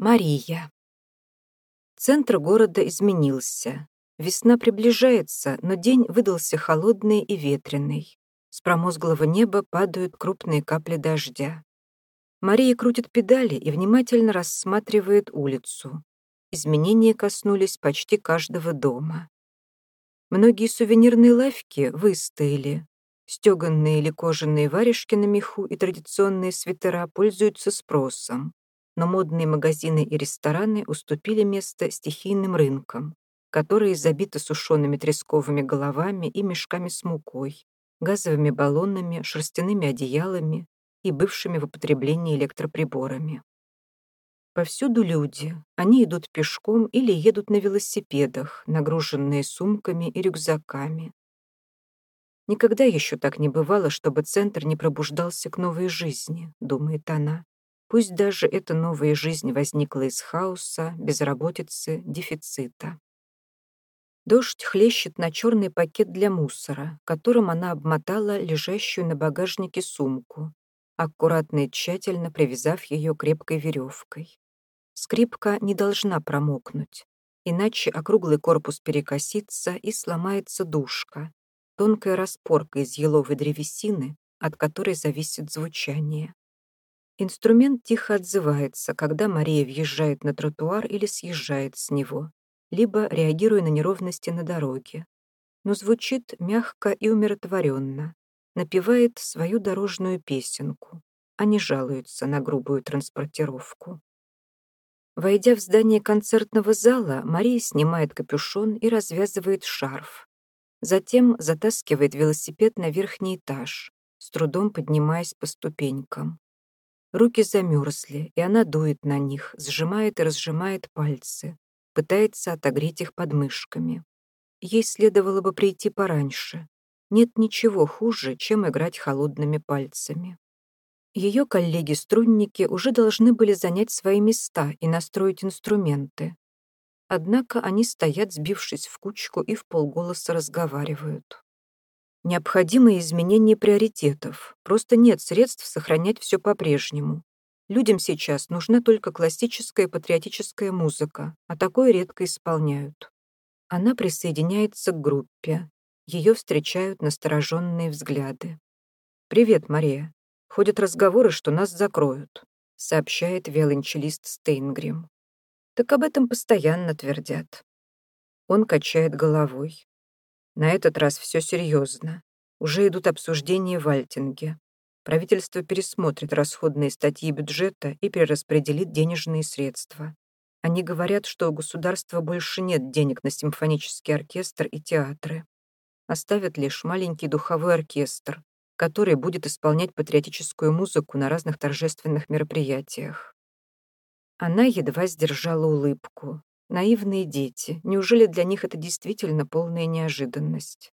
Мария. Центр города изменился. Весна приближается, но день выдался холодный и ветреный. С промозглого неба падают крупные капли дождя. Мария крутит педали и внимательно рассматривает улицу. Изменения коснулись почти каждого дома. Многие сувенирные лавки выстояли. Стеганные или кожаные варежки на меху и традиционные свитера пользуются спросом но модные магазины и рестораны уступили место стихийным рынкам, которые забиты сушеными тресковыми головами и мешками с мукой, газовыми баллонами, шерстяными одеялами и бывшими в употреблении электроприборами. Повсюду люди. Они идут пешком или едут на велосипедах, нагруженные сумками и рюкзаками. Никогда еще так не бывало, чтобы центр не пробуждался к новой жизни, думает она. Пусть даже эта новая жизнь возникла из хаоса, безработицы, дефицита. Дождь хлещет на черный пакет для мусора, которым она обмотала лежащую на багажнике сумку, аккуратно и тщательно привязав ее крепкой веревкой. Скрипка не должна промокнуть, иначе округлый корпус перекосится и сломается душка, тонкая распорка из еловой древесины, от которой зависит звучание. Инструмент тихо отзывается, когда Мария въезжает на тротуар или съезжает с него, либо реагируя на неровности на дороге. Но звучит мягко и умиротворенно, напевает свою дорожную песенку, а не жалуется на грубую транспортировку. Войдя в здание концертного зала, Мария снимает капюшон и развязывает шарф. Затем затаскивает велосипед на верхний этаж, с трудом поднимаясь по ступенькам. Руки замерзли, и она дует на них, сжимает и разжимает пальцы, пытается отогреть их подмышками. Ей следовало бы прийти пораньше. Нет ничего хуже, чем играть холодными пальцами. Ее коллеги-струнники уже должны были занять свои места и настроить инструменты. Однако они стоят, сбившись в кучку, и в полголоса разговаривают. Необходимые изменения приоритетов. Просто нет средств сохранять все по-прежнему. Людям сейчас нужна только классическая патриотическая музыка, а такое редко исполняют. Она присоединяется к группе. Ее встречают настороженные взгляды. «Привет, Мария. Ходят разговоры, что нас закроют», сообщает виолончелист Стейнгрим. «Так об этом постоянно твердят». Он качает головой. На этот раз все серьезно. Уже идут обсуждения в Альтинге. Правительство пересмотрит расходные статьи бюджета и перераспределит денежные средства. Они говорят, что у государства больше нет денег на симфонический оркестр и театры. Оставят лишь маленький духовой оркестр, который будет исполнять патриотическую музыку на разных торжественных мероприятиях. Она едва сдержала улыбку. Наивные дети. Неужели для них это действительно полная неожиданность?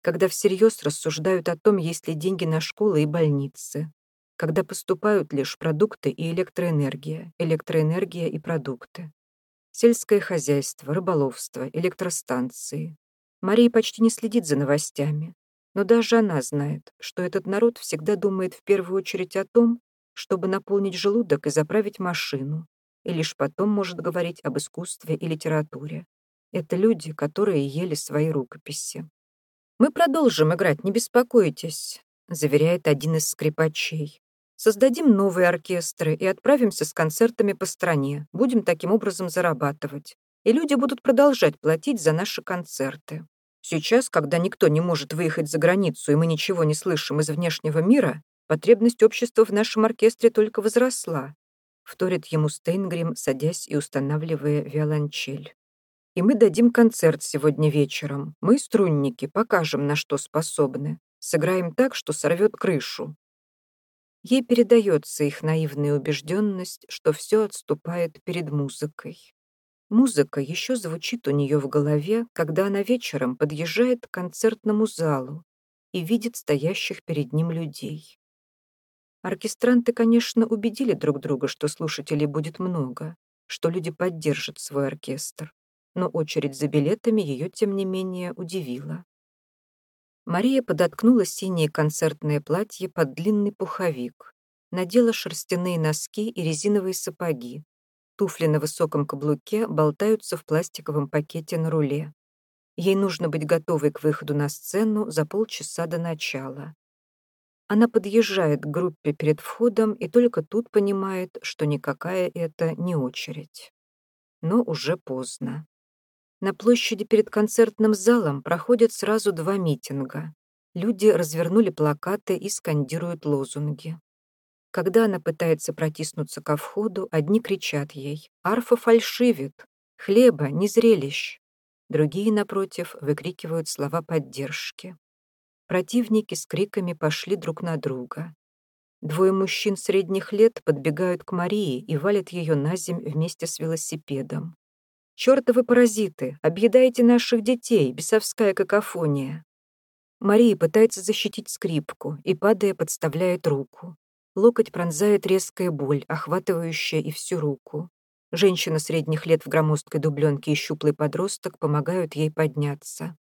Когда всерьез рассуждают о том, есть ли деньги на школы и больницы. Когда поступают лишь продукты и электроэнергия, электроэнергия и продукты. Сельское хозяйство, рыболовство, электростанции. Мария почти не следит за новостями. Но даже она знает, что этот народ всегда думает в первую очередь о том, чтобы наполнить желудок и заправить машину, и лишь потом может говорить об искусстве и литературе. Это люди, которые ели свои рукописи. «Мы продолжим играть, не беспокойтесь», — заверяет один из скрипачей. «Создадим новые оркестры и отправимся с концертами по стране. Будем таким образом зарабатывать. И люди будут продолжать платить за наши концерты. Сейчас, когда никто не может выехать за границу и мы ничего не слышим из внешнего мира, потребность общества в нашем оркестре только возросла вторит ему Стейнгрим, садясь и устанавливая виолончель. «И мы дадим концерт сегодня вечером. Мы, струнники, покажем, на что способны. Сыграем так, что сорвет крышу». Ей передается их наивная убежденность, что все отступает перед музыкой. Музыка еще звучит у нее в голове, когда она вечером подъезжает к концертному залу и видит стоящих перед ним людей. Оркестранты, конечно, убедили друг друга, что слушателей будет много, что люди поддержат свой оркестр, но очередь за билетами ее, тем не менее, удивила. Мария подоткнула синее концертное платье под длинный пуховик, надела шерстяные носки и резиновые сапоги, Туфли на высоком каблуке болтаются в пластиковом пакете на руле. Ей нужно быть готовой к выходу на сцену за полчаса до начала. Она подъезжает к группе перед входом и только тут понимает, что никакая это не очередь. Но уже поздно. На площади перед концертным залом проходят сразу два митинга. Люди развернули плакаты и скандируют лозунги. Когда она пытается протиснуться ко входу, одни кричат ей «Арфа фальшивит! Хлеба, не зрелищ!» Другие, напротив, выкрикивают слова поддержки. Противники с криками пошли друг на друга. Двое мужчин средних лет подбегают к Марии и валят ее на земь вместе с велосипедом. «Чёртовы паразиты! Объедаете наших детей! Бесовская какофония!» Мария пытается защитить скрипку и, падая, подставляет руку. Локоть пронзает резкая боль, охватывающая и всю руку. Женщина средних лет в громоздкой дубленке и щуплый подросток помогают ей подняться.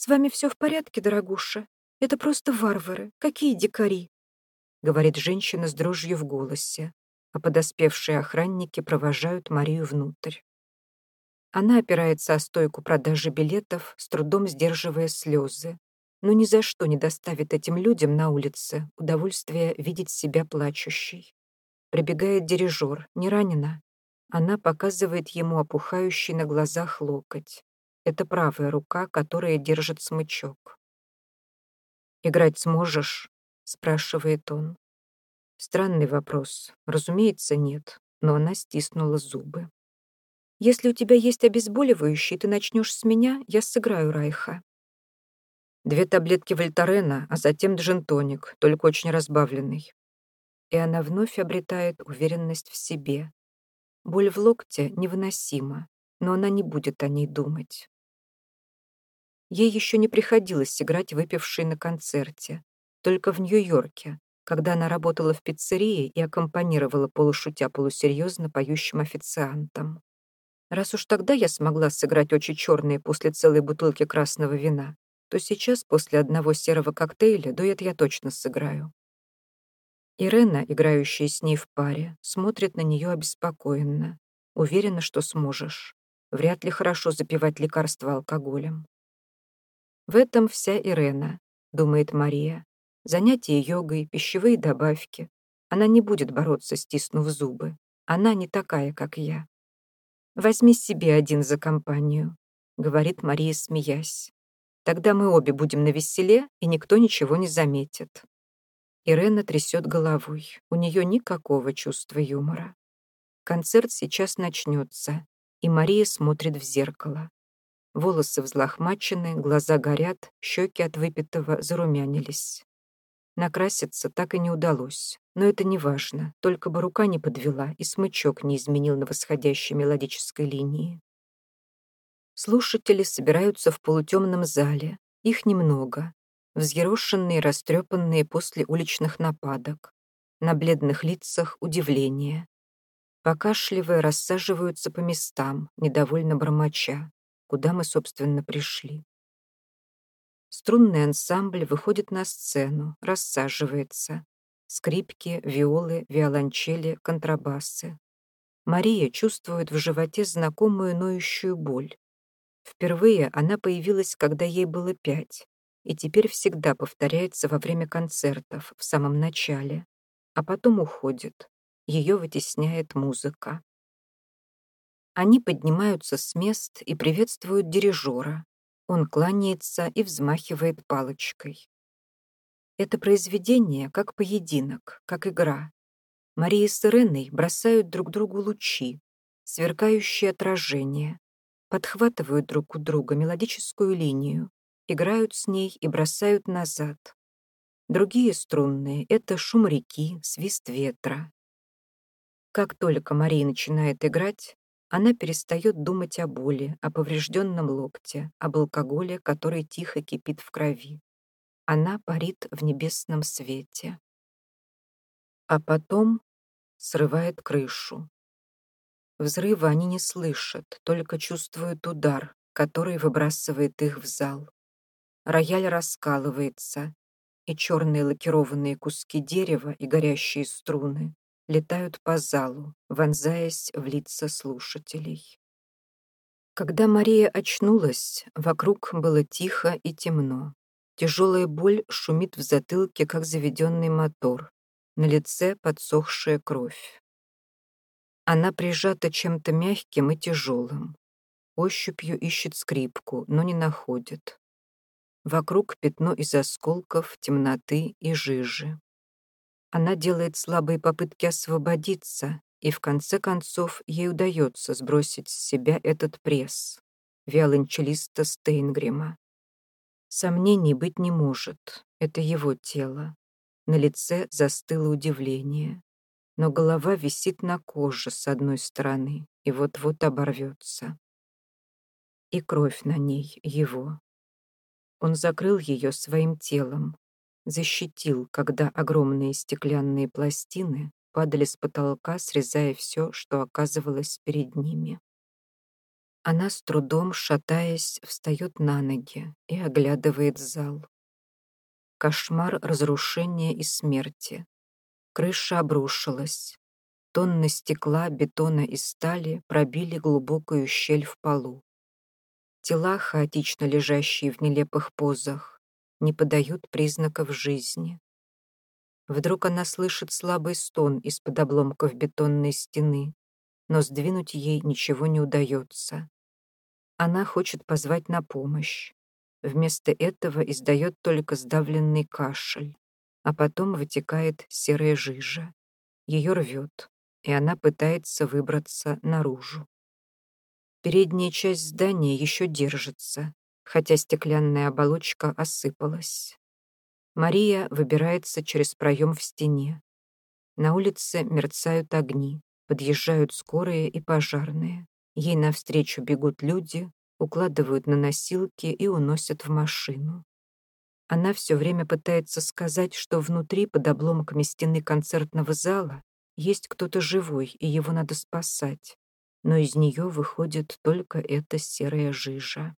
«С вами все в порядке, дорогуша? Это просто варвары. Какие дикари!» — говорит женщина с дрожью в голосе, а подоспевшие охранники провожают Марию внутрь. Она опирается о стойку продажи билетов, с трудом сдерживая слезы но ни за что не доставит этим людям на улице удовольствие видеть себя плачущей. Прибегает дирижер, не ранена. Она показывает ему опухающий на глазах локоть. Это правая рука, которая держит смычок. «Играть сможешь?» — спрашивает он. Странный вопрос. Разумеется, нет, но она стиснула зубы. «Если у тебя есть обезболивающий, ты начнешь с меня, я сыграю Райха», Две таблетки вольтарена, а затем джентоник, только очень разбавленный. И она вновь обретает уверенность в себе. Боль в локте невыносима, но она не будет о ней думать. Ей еще не приходилось играть выпившей на концерте, только в Нью-Йорке, когда она работала в пиццерии и аккомпанировала полушутя полусерьезно поющим официантам. Раз уж тогда я смогла сыграть очень черные после целой бутылки красного вина, то сейчас, после одного серого коктейля, дуэт я точно сыграю. Ирена, играющая с ней в паре, смотрит на нее обеспокоенно. Уверена, что сможешь. Вряд ли хорошо запивать лекарства алкоголем. В этом вся Ирена, думает Мария. Занятия йогой, пищевые добавки. Она не будет бороться, стиснув зубы. Она не такая, как я. «Возьми себе один за компанию», — говорит Мария, смеясь. Тогда мы обе будем на веселе, и никто ничего не заметит. Ирена трясет головой. У нее никакого чувства юмора. Концерт сейчас начнется, и Мария смотрит в зеркало. Волосы взлохмачены, глаза горят, щеки от выпитого зарумянились. Накраситься так и не удалось, но это не важно, только бы рука не подвела и смычок не изменил на восходящей мелодической линии. Слушатели собираются в полутемном зале. Их немного. Взъерошенные, растрепанные после уличных нападок. На бледных лицах удивление. Покашливая, рассаживаются по местам, недовольно бормоча. Куда мы, собственно, пришли? Струнный ансамбль выходит на сцену, рассаживается. Скрипки, виолы, виолончели, контрабасы. Мария чувствует в животе знакомую ноющую боль. Впервые она появилась, когда ей было пять, и теперь всегда повторяется во время концертов, в самом начале, а потом уходит. Ее вытесняет музыка. Они поднимаются с мест и приветствуют дирижера. Он кланяется и взмахивает палочкой. Это произведение как поединок, как игра. Мария с Иреной бросают друг другу лучи, сверкающие отражения, подхватывают друг у друга мелодическую линию, играют с ней и бросают назад. Другие струнные — это шум реки, свист ветра. Как только Мария начинает играть, она перестает думать о боли, о поврежденном локте, об алкоголе, который тихо кипит в крови. Она парит в небесном свете. А потом срывает крышу. Взрыва они не слышат, только чувствуют удар, который выбрасывает их в зал. Рояль раскалывается, и черные лакированные куски дерева и горящие струны летают по залу, вонзаясь в лица слушателей. Когда Мария очнулась, вокруг было тихо и темно. Тяжелая боль шумит в затылке, как заведенный мотор. На лице подсохшая кровь. Она прижата чем-то мягким и тяжелым. Ощупью ищет скрипку, но не находит. Вокруг пятно из осколков, темноты и жижи. Она делает слабые попытки освободиться, и в конце концов ей удается сбросить с себя этот пресс, виолончелиста Стейнгрима. Сомнений быть не может, это его тело. На лице застыло удивление, но голова висит на коже с одной стороны и вот-вот оборвется. И кровь на ней его. Он закрыл ее своим телом, защитил, когда огромные стеклянные пластины падали с потолка, срезая все, что оказывалось перед ними. Она с трудом, шатаясь, встает на ноги и оглядывает зал. Кошмар разрушения и смерти. Крыша обрушилась. Тонны стекла, бетона и стали пробили глубокую щель в полу. Тела, хаотично лежащие в нелепых позах, не подают признаков жизни. Вдруг она слышит слабый стон из-под обломков бетонной стены, но сдвинуть ей ничего не удается. Она хочет позвать на помощь. Вместо этого издает только сдавленный кашель, а потом вытекает серая жижа. Ее рвет, и она пытается выбраться наружу. Передняя часть здания еще держится, хотя стеклянная оболочка осыпалась. Мария выбирается через проем в стене. На улице мерцают огни, подъезжают скорые и пожарные. Ей навстречу бегут люди, укладывают на носилки и уносят в машину. Она все время пытается сказать, что внутри, под обломками стены концертного зала, есть кто-то живой, и его надо спасать. Но из нее выходит только эта серая жижа.